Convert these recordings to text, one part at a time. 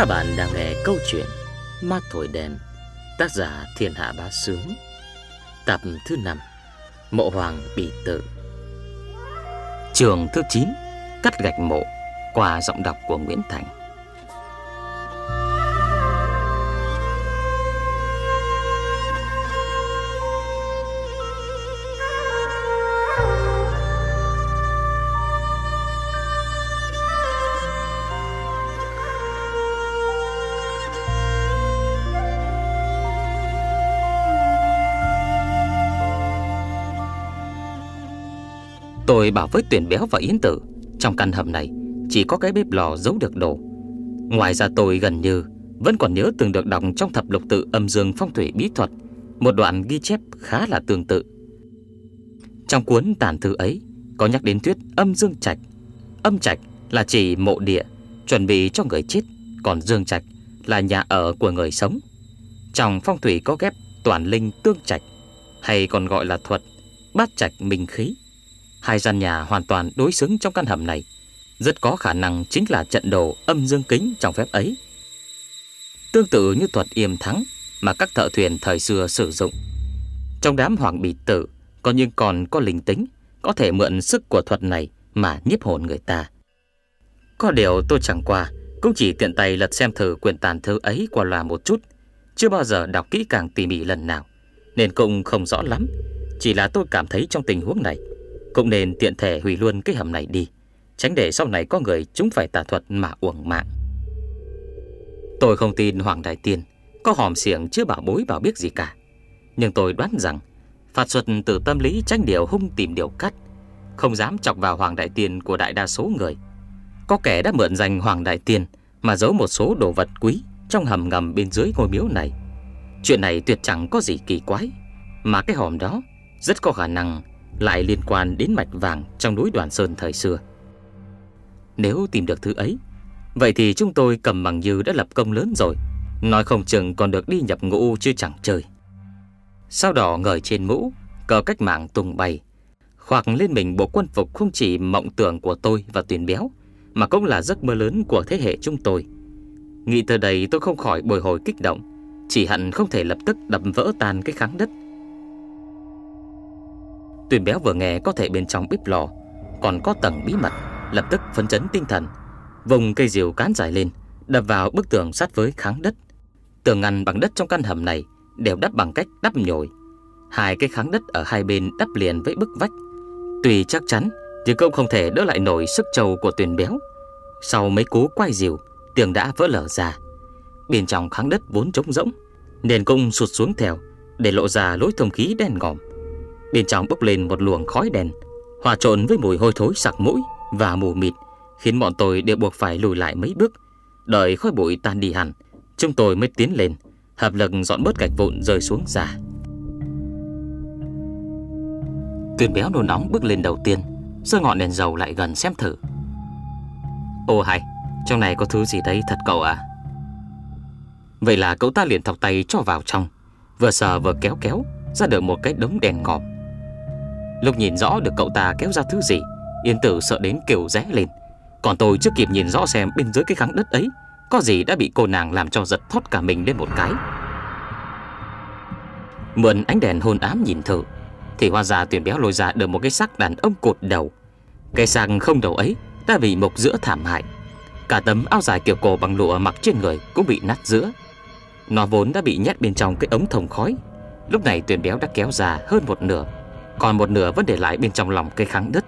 Các bạn đang nghe câu chuyện ma thổi đèn, Tác giả Thiên Hạ Bá Sướng, Tập thứ 5 Mộ Hoàng Bị Tử Trường thứ 9 Cắt gạch mộ, Qua giọng đọc của Nguyễn Thành. Tôi bảo với tuyển béo và yến tử, Trong căn hầm này, Chỉ có cái bếp lò giấu được đồ. Ngoài ra tôi gần như Vẫn còn nhớ từng được đọc trong thập lục tự âm dương phong thủy bí thuật, Một đoạn ghi chép khá là tương tự. Trong cuốn tản thư ấy, Có nhắc đến thuyết âm dương trạch. Âm trạch là chỉ mộ địa, Chuẩn bị cho người chết, Còn dương trạch là nhà ở của người sống. Trong phong thủy có ghép toàn linh tương trạch, Hay còn gọi là thuật bát trạch minh khí. Hai gian nhà hoàn toàn đối xứng trong căn hầm này. Rất có khả năng chính là trận đồ âm dương kính trong phép ấy. Tương tự như thuật yểm thắng Mà các thợ thuyền thời xưa sử dụng. Trong đám hoàng bị tử, Có nhưng còn có linh tính, Có thể mượn sức của thuật này Mà nhiếp hồn người ta. Có điều tôi chẳng qua, Cũng chỉ tiện tay lật xem thử quyển tàn thư ấy qua loa một chút. Chưa bao giờ đọc kỹ càng tỉ mỉ lần nào, Nên cũng không rõ lắm. Chỉ là tôi cảm thấy trong tình huống này cũng nên tiện thể hủy luôn cái hầm này đi. Tránh để sau này có người chúng phải tà thuật mà uổng mạng. Tôi không tin Hoàng Đại Tiên Có hòm xiềng chưa bảo bối bảo biết gì cả. Nhưng tôi đoán rằng, Phạt thuật từ tâm lý tránh điều hung tìm điều cắt, Không dám chọc vào Hoàng Đại Tiên của đại đa số người. Có kẻ đã mượn danh Hoàng Đại Tiên Mà giấu một số đồ vật quý Trong hầm ngầm bên dưới ngôi miếu này. Chuyện này tuyệt chẳng có gì kỳ quái, Mà cái hòm đó Rất có khả năng lại liên quan đến mạch vàng trong núi Đoàn Sơn thời xưa. Nếu tìm được thứ ấy, vậy thì chúng tôi cầm bằng như đã lập công lớn rồi, nói không chừng còn được đi nhập ngũ chứ chẳng chơi. Sao đỏ ngời trên mũ, cờ cách mạng tung bay, hoặc lên mình bộ quân phục không chỉ mộng tưởng của tôi và tuyển béo, mà cũng là giấc mơ lớn của thế hệ chúng tôi. Nghĩ từ đây tôi không khỏi bồi hồi kích động, chỉ hận không thể lập tức đập vỡ tan cái kháng đất Tuyền béo vừa nghe có thể bên trong bếp lò, Còn có tầng bí mật, Lập tức phấn chấn tinh thần. Vùng cây diều cán dài lên, Đập vào bức tường sát với kháng đất. Tường ngăn bằng đất trong căn hầm này Đều đắp bằng cách đắp nhồi. Hai cái kháng đất ở hai bên đắp liền với bức vách. Tuy chắc chắn, Nhưng cũng không thể đỡ lại nổi sức trầu của tuyển béo. Sau mấy cú quay diều, Tường đã vỡ lở ra. Bên trong kháng đất vốn trống rỗng, Nền cung sụt xuống theo Để lộ ra lối thông khí đen ngòm. Bên trong bốc lên một luồng khói đen, Hòa trộn với mùi hôi thối sặc mũi Và mù mịt, Khiến bọn tôi đều buộc phải lùi lại mấy bước. Đợi khói bụi tan đi hẳn, Chúng tôi mới tiến lên, Hợp lực dọn bớt gạch vụn rơi xuống giả Tuyền béo nôn nóng bước lên đầu tiên Giơ ngọn đèn dầu lại gần xem thử. Ô hay, Trong này có thứ gì đấy thật cậu à Vậy là cậu ta liền thọc tay cho vào trong, Vừa sờ vừa kéo kéo, Ra được một cái đống đèn ngọt Lúc nhìn rõ được cậu ta kéo ra thứ gì. Yên tử sợ đến kiểu rẽ lên. Còn tôi chưa kịp nhìn rõ xem bên dưới cái kháng đất ấy, Có gì đã bị cô nàng làm cho giật thoát cả mình lên một cái. Mượn ánh đèn hôn ám nhìn thử, Thì hoa già tuyển béo lôi ra được một cái xác đàn ông cột đầu. Cái xác không đầu ấy đã bị mộc giữa thảm hại. Cả tấm áo dài kiểu cổ bằng lụa mặc trên người cũng bị nát giữa. Nó vốn đã bị nhét bên trong cái ống thông khói. Lúc này tuyển béo đã kéo ra hơn một nửa còn một nửa vẫn để lại bên trong lòng cây kháng đất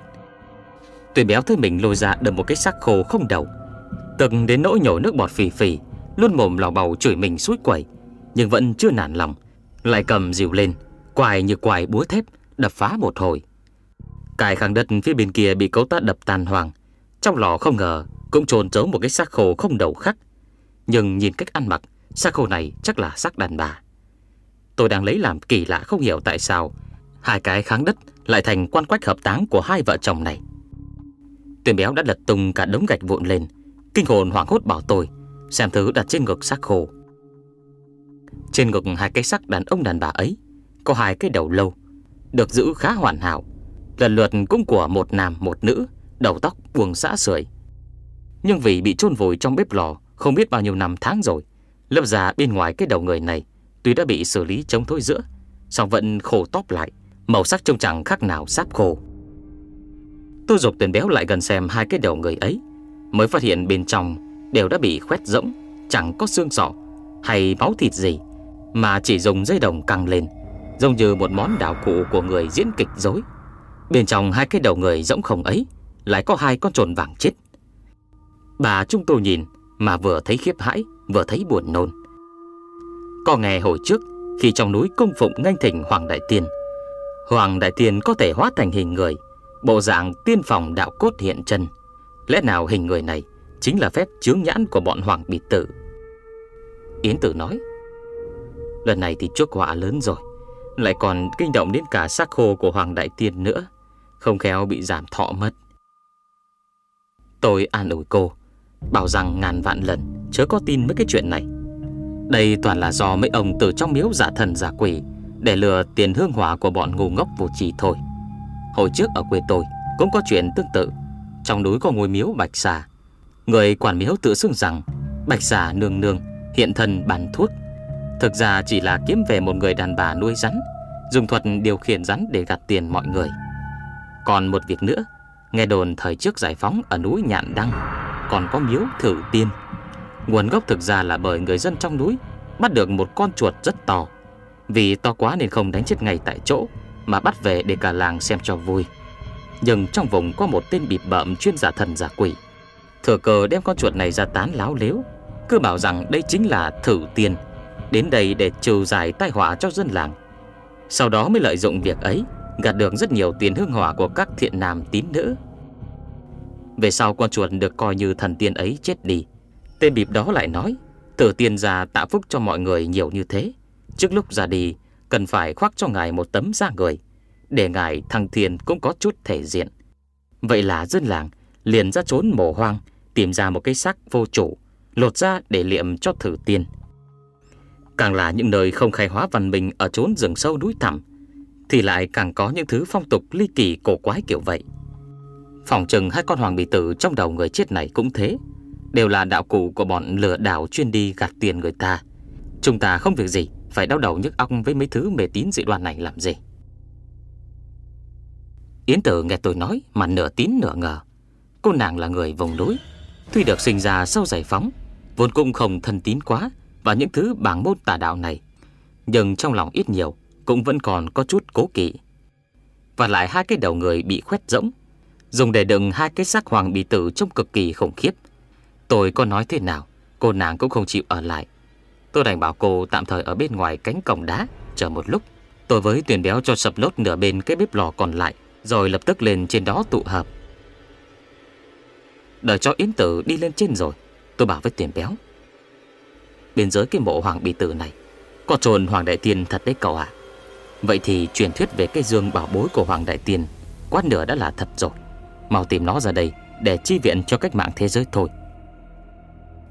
Tuyền béo thấy mình lôi ra được một cái xác khô không đầu. Từng đến nỗi nhổ nước bọt phì phì, Luôn mồm lò bầu chửi mình suối quẩy Nhưng vẫn chưa nản lòng, Lại cầm dìu lên, Quài như quài búa thép, Đập phá một hồi. Cài kháng đất phía bên kia bị cấu ta đập tàn hoàng Trong lò không ngờ Cũng trồn giấu một cái xác khô không đầu khác. Nhưng nhìn cách ăn mặc, Xác khô này chắc là xác đàn bà. Tôi đang lấy làm kỳ lạ không hiểu tại sao Hai cái kháng đất lại thành quan quách hợp táng của hai vợ chồng này. Tuyển béo đã lật tung cả đống gạch vụn lên, kinh hồn hoảng hốt bảo tôi xem thứ đặt trên ngực xác khô. Trên ngực hai cái xác đàn ông đàn bà ấy có hai cái đầu lâu, được giữ khá hoàn hảo, lần lượt cũng của một nam một nữ, đầu tóc buông xã sưởi. Nhưng vì bị chôn vùi trong bếp lò, Không biết bao nhiêu năm tháng rồi Lớp da bên ngoài cái đầu người này Tuy đã bị xử lý chống thối giữa song vẫn khô tóp lại Màu sắc trông chẳng khác nào sáp khô. Tôi dục tiền béo lại gần xem hai cái đầu người ấy, Mới phát hiện bên trong Đều đã bị khoét rỗng, Chẳng có xương sọ Hay máu thịt gì, Mà chỉ dùng dây đồng căng lên, Giống như một món đạo cụ của người diễn kịch dối. Bên trong hai cái đầu người rỗng không ấy, Lại có hai con trồn vàng chết. Bà chúng tôi nhìn Mà vừa thấy khiếp hãi, Vừa thấy buồn nôn. Có nghe hồi trước, Khi trong núi công phụng nganh thỉnh Hoàng Đại Tiên Hoàng Đại Tiên có thể hóa thành hình người, Bộ dạng tiên phòng đạo cốt hiện chân. Lẽ nào hình người này Chính là phép chướng nhãn của bọn Hoàng Bịt Tử? Yến Tử nói, Lần này thì chuốc họa lớn rồi, Lại còn kinh động đến cả xác khô của Hoàng Đại Tiên nữa, Không khéo bị giảm thọ mất. Tôi an ủi cô, Bảo rằng ngàn vạn lần Chớ có tin mấy cái chuyện này. Đây toàn là do mấy ông từ trong miếu giả thần giả quỷ để lừa tiền hương hỏa của bọn ngu ngốc vô trì thôi. Hồi trước ở quê tôi, Cũng có chuyện tương tự. Trong núi có ngôi miếu bạch xà. Người quản miếu tự xưng rằng Bạch xà nương nương, hiện thân bàn thuốc. Thực ra chỉ là kiếm về một người đàn bà nuôi rắn, Dùng thuật điều khiển rắn để gạt tiền mọi người. Còn một việc nữa, Nghe đồn thời trước giải phóng ở núi Nhạn Đăng, Còn có miếu thử tiên. Nguồn gốc thực ra là bởi người dân trong núi Bắt được một con chuột rất to. Vì to quá nên không đánh chết ngay tại chỗ, Mà bắt về để cả làng xem cho vui. Nhưng trong vùng có một tên bịp bợm chuyên giả thần giả quỷ. Thừa cờ đem con chuột này ra tán láo lếu, Cứ bảo rằng đây chính là thử tiên, Đến đây để trừ giải tai họa cho dân làng. Sau đó mới lợi dụng việc ấy, Gạt được rất nhiều tiền hương hỏa của các thiện nam tín nữ. Về sau con chuột được coi như thần tiên ấy chết đi. Tên bịp đó lại nói Tử tiên già tạ phúc cho mọi người nhiều như thế. Trước lúc ra đi, Cần phải khoác cho ngài một tấm da người, Để ngài thăng thiên cũng có chút thể diện. Vậy là dân làng liền ra trốn mồ hoang, Tìm ra một cái xác vô chủ, Lột ra để liệm cho thử tiên. Càng là những nơi không khai hóa văn minh Ở trốn rừng sâu núi thẳm, Thì lại càng có những thứ phong tục ly kỳ cổ quái kiểu vậy. Phòng chừng hai con hoàng bị tử Trong đầu người chết này cũng thế, Đều là đạo cụ của bọn lừa đảo chuyên đi gạt tiền người ta. Chúng ta không việc gì phải đau đầu nhức óc với mấy thứ mê tín dị đoan này làm gì? Yến tử nghe tôi nói Mà nửa tín nửa ngờ. Cô nàng là người vùng núi, Tuy được sinh ra sau giải phóng, Vốn cũng không thân tín quá Và những thứ bảng môn tà đạo này, Nhưng trong lòng ít nhiều Cũng vẫn còn có chút cố kỵ. Và lại hai cái đầu người bị khoét rỗng, Dùng để đựng hai cái xác hoàng bị tử Trông cực kỳ khủng khiếp. Tôi có nói thế nào, Cô nàng cũng không chịu ở lại. Tôi đành bảo cô tạm thời ở bên ngoài cánh cổng đá, Chờ một lúc. Tôi với tuyển béo cho sập lốt nửa bên cái bếp lò còn lại, Rồi lập tức lên trên đó tụ hợp Đợi cho Yến Tử đi lên trên rồi, Tôi bảo với tuyển béo. Bên dưới cái mộ hoàng bị tử này, Có trồn hoàng đại tiên thật đấy cậu ạ. Vậy thì truyền thuyết về cái dương bảo bối của hoàng đại tiên Quá nửa đã là thật rồi. Mau tìm nó ra đây, Để chi viện cho cách mạng thế giới thôi.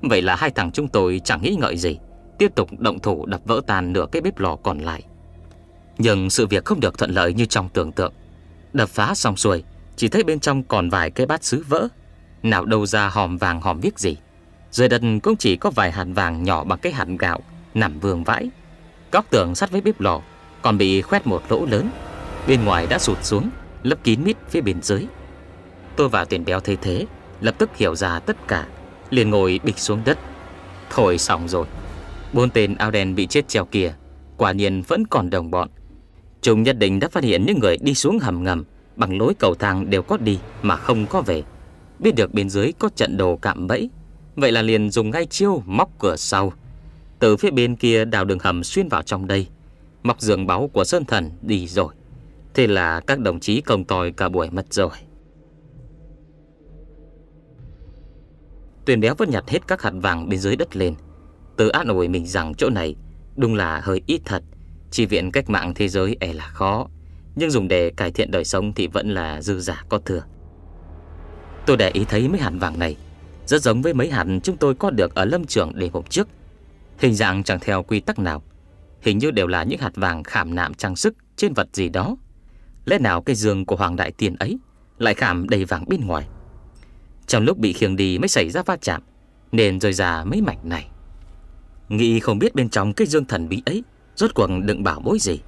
Vậy là hai thằng chúng tôi chẳng nghĩ ngợi gì. Tiếp tục động thủ đập vỡ tan nửa cái bếp lò còn lại. Nhưng sự việc không được thuận lợi như trong tưởng tượng. Đập phá xong xuôi, Chỉ thấy bên trong còn vài cái bát sứ vỡ. Nào đâu ra hòm vàng hòm viết gì. Dưới đất cũng chỉ có vài hạt vàng nhỏ bằng cái hạt gạo, Nằm vương vãi. Góc tường sát với bếp lò, Còn bị khoét một lỗ lớn. Bên ngoài đã sụt xuống, Lấp kín mít phía bên dưới. Tôi vào tiền béo thấy thế, Lập tức hiểu ra tất cả, liền ngồi bịch xuống đất. Thôi xong rồi. Bốn tên áo đen bị chết treo kia, Quả nhiên vẫn còn đồng bọn. Chúng nhất định đã phát hiện những người đi xuống hầm ngầm, Bằng lối cầu thang đều có đi Mà không có về. Biết được bên dưới có trận đồ cạm bẫy, Vậy là liền dùng ngay chiêu móc cửa sau. Từ phía bên kia đào đường hầm xuyên vào trong đây, Móc giường báu của Sơn Thần đi rồi. Thế là các đồng chí công tòi cả buổi mất rồi. Tuyền béo vẫn nhặt hết các hạt vàng bên dưới đất lên. Tớ án ủi mình rằng chỗ này Đúng là hơi ít thật. Chi viện cách mạng thế giới e là khó, Nhưng dùng để cải thiện đời sống Thì vẫn là dư giả có thừa. Tôi để ý thấy mấy hạt vàng này, Rất giống với mấy hạt chúng tôi có được Ở lâm trường để hôm trước. Hình dạng chẳng theo quy tắc nào, Hình như đều là những hạt vàng khảm nạm trang sức Trên vật gì đó. Lẽ nào cái giường của Hoàng Đại Tiên ấy Lại khảm đầy vàng bên ngoài? Trong lúc bị khiêng đi mới xảy ra va chạm, Nên rơi ra mấy mảnh này. Nghĩ không biết bên trong cái dương thần bí ấy Rốt cuộc đựng bảo bối gì.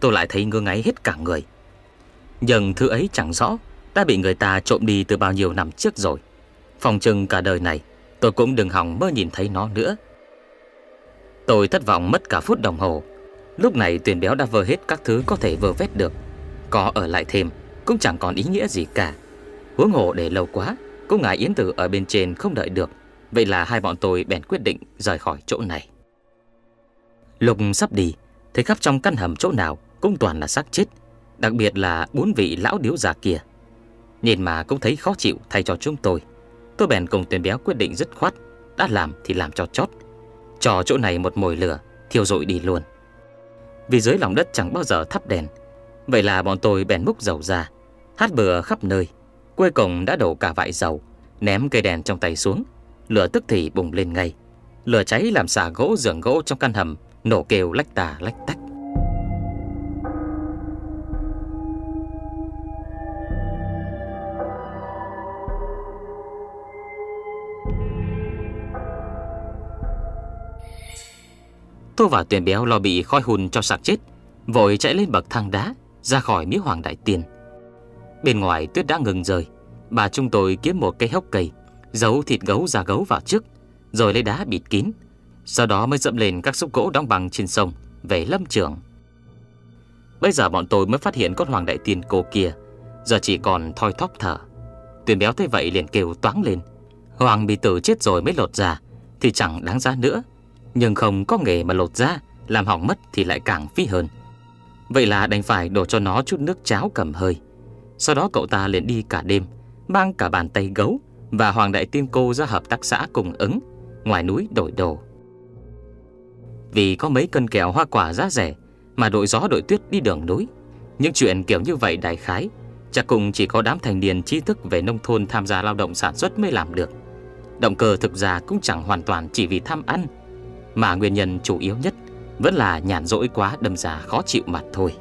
Tôi lại thấy ngơ ngáy hết cả người. Nhưng thứ ấy chẳng rõ Đã bị người ta trộm đi từ bao nhiêu năm trước rồi. Phòng trừng cả đời này, Tôi cũng đừng hỏng mơ nhìn thấy nó nữa. Tôi thất vọng mất cả phút đồng hồ. Lúc này tuyển béo đã vơ hết các thứ có thể vơ vét được. Có ở lại thêm, Cũng chẳng còn ý nghĩa gì cả. Huống hồ để lâu quá, Cũng ngại Yến Tử ở bên trên không đợi được. Vậy là hai bọn tôi bèn quyết định rời khỏi chỗ này. Lục sắp đi, Thấy khắp trong căn hầm chỗ nào Cũng toàn là xác chết, Đặc biệt là bốn vị lão điếu già kia. Nhìn mà cũng thấy khó chịu thay cho chúng tôi. Tôi bèn cùng tuyển béo quyết định dứt khoát, Đã làm thì làm cho chót. Cho chỗ này một mồi lửa, Thiêu rụi đi luôn. Vì dưới lòng đất chẳng bao giờ thắp đèn, Vậy là bọn tôi bèn múc dầu ra, Hát bừa khắp nơi, Cuối cùng đã đổ cả vại dầu, Ném cây đèn trong tay xuống. Lửa tức thì bùng lên ngay. Lửa cháy làm xả gỗ giường gỗ trong căn hầm, Nổ kêu lách tà lách tách. Tôi và tuyển béo lo bị khói hùn cho sạc chết, Vội chạy lên bậc thang đá, Ra khỏi miếu hoàng đại tiên. Bên ngoài tuyết đã ngừng rơi Bà chúng tôi kiếm một cây hốc cây Giấu thịt gấu già gấu vào trước, Rồi lấy đá bịt kín, Sau đó mới dậm lên các xúc gỗ đóng bằng trên sông Về lâm trường. Bây giờ bọn tôi mới phát hiện con hoàng đại tiên cô kia, Giờ chỉ còn thoi thóp thở. Tuyền béo thấy vậy liền kêu toáng lên. Hoàng bị tử chết rồi mới lột ra, Thì chẳng đáng giá nữa. Nhưng không có nghề mà lột ra, Làm hỏng mất thì lại càng phí hơn. Vậy là đành phải đổ cho nó chút nước cháo cầm hơi. Sau đó cậu ta liền đi cả đêm, Mang cả bàn tay gấu và Hoàng Đại Tiên Cô ra hợp tác xã cùng ứng, Ngoài núi đổi đồ. Vì có mấy cân kẹo hoa quả giá rẻ Mà đội gió đội tuyết đi đường núi, Những chuyện kiểu như vậy đại khái Chắc cùng chỉ có đám thành niên trí thức về nông thôn tham gia lao động sản xuất mới làm được. Động cơ thực ra cũng chẳng hoàn toàn chỉ vì tham ăn, Mà nguyên nhân chủ yếu nhất Vẫn là nhàn rỗi quá đâm ra khó chịu mặt thôi.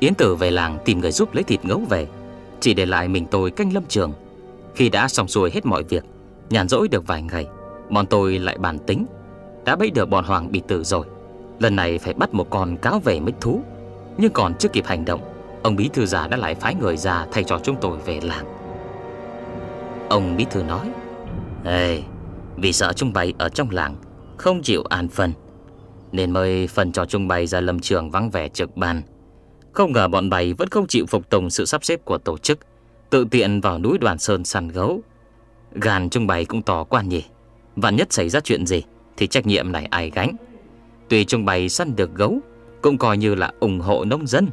Yến Tử về làng tìm người giúp lấy thịt ngấu về Chỉ để lại mình tôi canh lâm trường. Khi đã xong xuôi hết mọi việc Nhàn rỗi được vài ngày Bọn tôi lại bàn tính Đã bẫy được bọn Hoàng bị tử rồi Lần này phải bắt một con cáo về mới thú. Nhưng còn chưa kịp hành động Ông Bí Thư già đã lại phái người ra Thay cho chúng tôi về làng. Ông Bí Thư nói Ê, vì sợ chúng bày ở trong làng Không chịu an phần Nên mới phần cho chúng bày ra lâm trường vắng vẻ trực bàn." Không ngờ bọn bày vẫn không chịu phục tùng sự sắp xếp của tổ chức. Tự tiện vào núi đoàn sơn săn gấu. Gàn trung bày cũng tỏ quan nhỉ. Vạn nhất xảy ra chuyện gì, Thì trách nhiệm này ai gánh? Tuy trung bày săn được gấu, Cũng coi như là ủng hộ nông dân,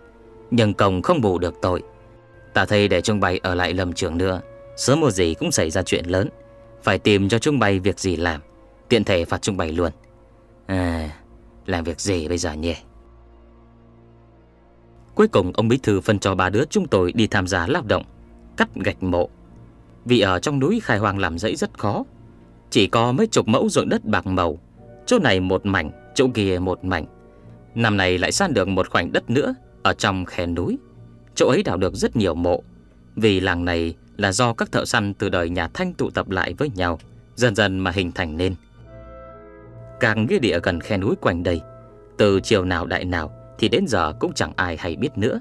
Nhưng công không bù được tội. Ta thấy để trung bày ở lại lầm trường nữa, Sớm một gì cũng xảy ra chuyện lớn. Phải tìm cho trung bày việc gì làm, Tiện thể phạt trung bày luôn. À Làm việc gì bây giờ nhỉ? Cuối cùng ông Bí Thư phân cho ba đứa chúng tôi đi tham gia lao động, cắt gạch mộ. Vì ở trong núi khai hoang làm rẫy rất khó. Chỉ có mấy chục mẫu ruộng đất bạc màu, chỗ này một mảnh, chỗ kia một mảnh. Năm này lại san được một khoảnh đất nữa ở trong khe núi. Chỗ ấy đào được rất nhiều mộ, vì làng này là do các thợ săn từ đời nhà Thanh tụ tập lại với nhau, dần dần mà hình thành nên. Càng nghĩa địa gần khe núi quanh đây, từ chiều nào đại nào thì đến giờ cũng chẳng ai hay biết nữa.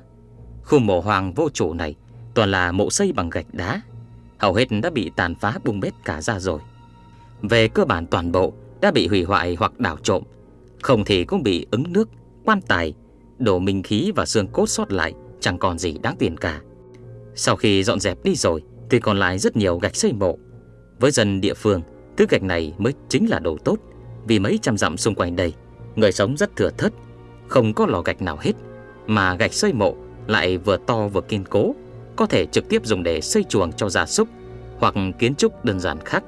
Khu mộ hoàng vô chủ này toàn là mộ xây bằng gạch đá, hầu hết đã bị tàn phá bung bét cả ra rồi. Về cơ bản toàn bộ đã bị hủy hoại hoặc đảo trộm, không thì cũng bị ứng nước, quan tài, đổ minh khí và xương cốt sót lại, chẳng còn gì đáng tiền cả. Sau khi dọn dẹp đi rồi thì còn lại rất nhiều gạch xây mộ. Với dân địa phương, thứ gạch này mới chính là đồ tốt, vì mấy trăm dặm xung quanh đây, người sống rất thừa thớt, không có lò gạch nào hết, mà gạch xây mộ lại vừa to vừa kiên cố, có thể trực tiếp dùng để xây chuồng cho gia súc hoặc kiến trúc đơn giản khác.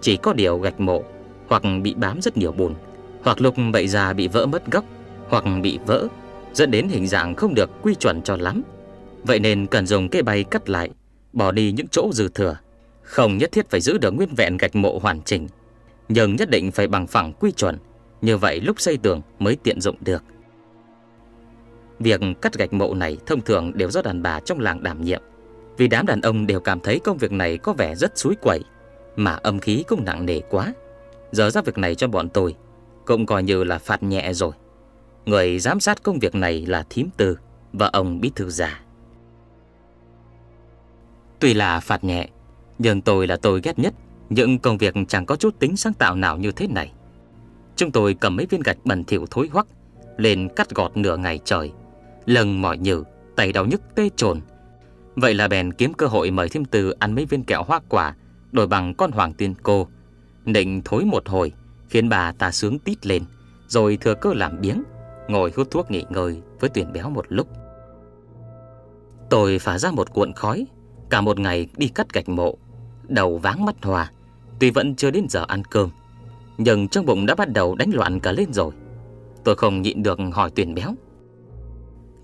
Chỉ có điều gạch mộ hoặc bị bám rất nhiều bùn, hoặc lục bậy già bị vỡ mất góc, hoặc bị vỡ, dẫn đến hình dạng không được quy chuẩn cho lắm. Vậy nên cần dùng cây bay cắt lại, bỏ đi những chỗ dư thừa. Không nhất thiết phải giữ được nguyên vẹn gạch mộ hoàn chỉnh, nhưng nhất định phải bằng phẳng quy chuẩn như vậy lúc xây tường mới tiện dụng được. Việc cắt gạch mộ này thông thường đều do đàn bà trong làng đảm nhiệm. Vì đám đàn ông đều cảm thấy công việc này có vẻ rất suối quẩy Mà âm khí cũng nặng nề quá. Giờ ra việc này cho bọn tôi, Cũng coi như là phạt nhẹ rồi. Người giám sát công việc này là thím tư Và ông bí thư già. Tuy là phạt nhẹ, Nhưng tôi là tôi ghét nhất Những công việc chẳng có chút tính sáng tạo nào như thế này. Chúng tôi cầm mấy viên gạch bẩn thỉu thối hoắc Lên cắt gọt nửa ngày trời. Lần mỏi nhừ, Tay đau nhức tê trồn. Vậy là bèn kiếm cơ hội mời thêm từ ăn mấy viên kẹo hoa quả, Đổi bằng con hoàng tiên cô. Định thối một hồi, Khiến bà ta sướng tít lên, Rồi thừa cơ làm biếng, Ngồi hút thuốc nghỉ ngơi với tuyển béo một lúc. Tôi phả ra một cuộn khói, Cả một ngày đi cắt gạch mộ, Đầu váng mắt hòa, Tuy vẫn chưa đến giờ ăn cơm. Nhưng trong bụng đã bắt đầu đánh loạn cả lên rồi. Tôi không nhịn được hỏi tuyển béo.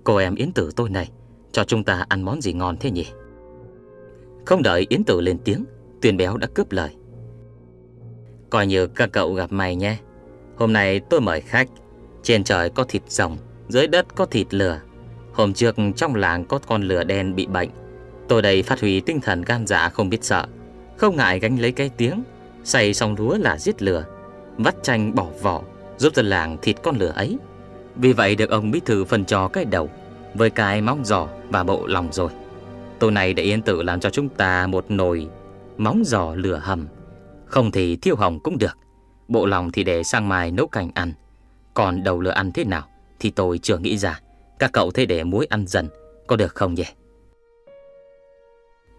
Cô em Yến Tử tôi này, Cho chúng ta ăn món gì ngon thế nhỉ? Không đợi Yến Tử lên tiếng Tuyển béo đã cướp lời. Coi như các cậu gặp mày nhé. Hôm nay tôi mời khách. Trên trời có thịt rồng, Dưới đất có thịt lửa Hôm trước trong làng có con lửa đen bị bệnh. Tôi đây phát huy tinh thần gan dạ không biết sợ. Không ngại gánh lấy cái tiếng. Xay xong lúa là giết lửa Vắt chanh bỏ vỏ, Giúp dân làng thịt con lửa ấy. Vì vậy được ông bí thư phân cho cái đầu Với cái móng giò và bộ lòng rồi. Tối nay để yên tử làm cho chúng ta một nồi Móng giò lửa hầm. Không thì thiêu hồng cũng được. Bộ lòng thì để sang mai nấu canh ăn. Còn đầu lửa ăn thế nào Thì tôi chưa nghĩ ra. Các cậu thế để muối ăn dần, Có được không nhỉ?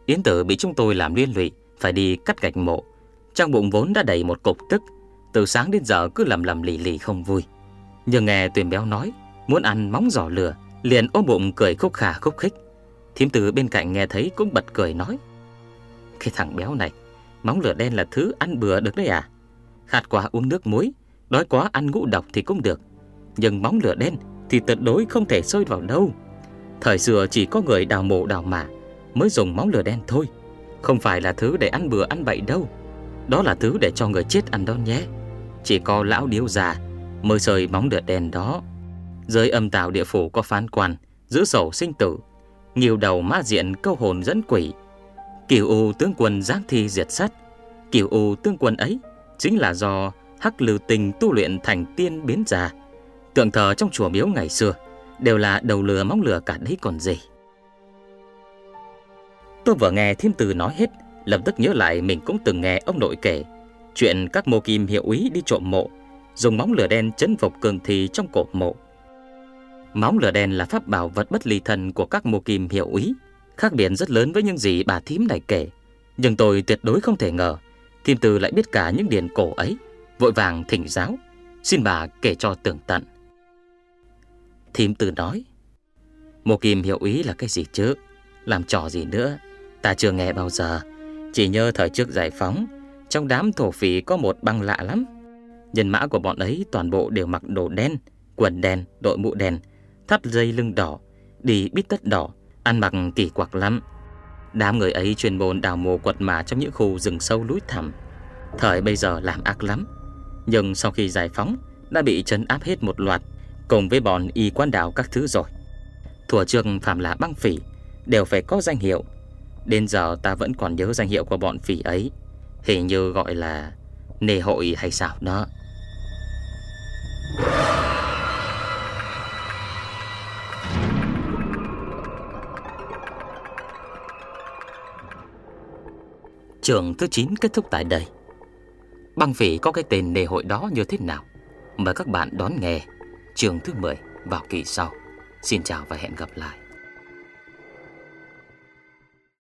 Yến tử bị chúng tôi làm liên lụy, Phải đi cắt gạch mộ. Trong bụng vốn đã đầy một cục tức từ sáng đến giờ cứ lầm lầm lì lì không vui. Nhưng nghe tuyển béo nói, Muốn ăn móng giò lửa Liền ôm bụng cười khúc khả khúc khích. Thiếm tử bên cạnh nghe thấy cũng bật cười nói, Cái thằng béo này, Móng lửa đen là thứ ăn bừa được đấy à? Khát quá uống nước muối, Đói quá ăn ngũ độc thì cũng được. Nhưng móng lửa đen thì tuyệt đối không thể sôi vào đâu. Thời xưa chỉ có người đào mộ đào mả mới dùng móng lửa đen thôi. Không phải là thứ để ăn bừa ăn bậy đâu. Đó là thứ để cho người chết ăn đó nhé. Chỉ có lão điếu già Mới rời bóng lửa đèn đó. Dưới âm tào địa phủ có phán quan Giữ sổ sinh tử Nhiều đầu mã diện câu hồn dẫn quỷ. Kiều U tướng quân giáng thi diệt sát. Kiều U tướng quân ấy Chính là do Hắc Lư Tình tu luyện thành tiên biến già. Tượng thờ trong chùa miếu ngày xưa Đều là đầu lửa móng lửa cả đấy còn gì. Tôi vừa nghe thiên từ nói hết, lập tức nhớ lại mình cũng từng nghe ông nội kể chuyện các mô kim hiệu úy đi trộm mộ, dùng móng lửa đen chấn phục cường thi trong cổ mộ. Móng lửa đen là pháp bảo vật bất ly thân của các mô kim hiệu úy, khác biệt rất lớn với những gì bà thím này kể. Nhưng tôi tuyệt đối không thể ngờ, thím từ lại biết cả những điển cổ ấy, vội vàng thỉnh giáo, xin bà kể cho tường tận. Thím từ nói, mô kim hiệu úy là cái gì chứ, làm trò gì nữa, Ta chưa nghe bao giờ Chỉ nhớ thời trước giải phóng trong đám thổ phỉ có một băng lạ lắm. Nhân mã của bọn ấy toàn bộ đều mặc đồ đen Quần đen, đội mũ đen Thắt dây lưng đỏ Đi bít tất đỏ Ăn mặc kỳ quặc lắm. Đám người ấy chuyên môn đào mồ quật mả Trong những khu rừng sâu núi thẳm. Thời bây giờ làm ác lắm Nhưng sau khi giải phóng Đã bị trấn áp hết một loạt Cùng với bọn y quan đảo các thứ rồi. Thủa trường phạm là băng phỉ Đều phải có danh hiệu. Đến giờ ta vẫn còn nhớ danh hiệu của bọn phỉ ấy. Hình như gọi là Nề hội hay sao đó. Trường thứ 9 kết thúc tại đây. Băng phỉ có cái tên nề hội đó như thế nào? Mời các bạn đón nghe Trường thứ 10 vào kỳ sau. Xin chào và hẹn gặp lại.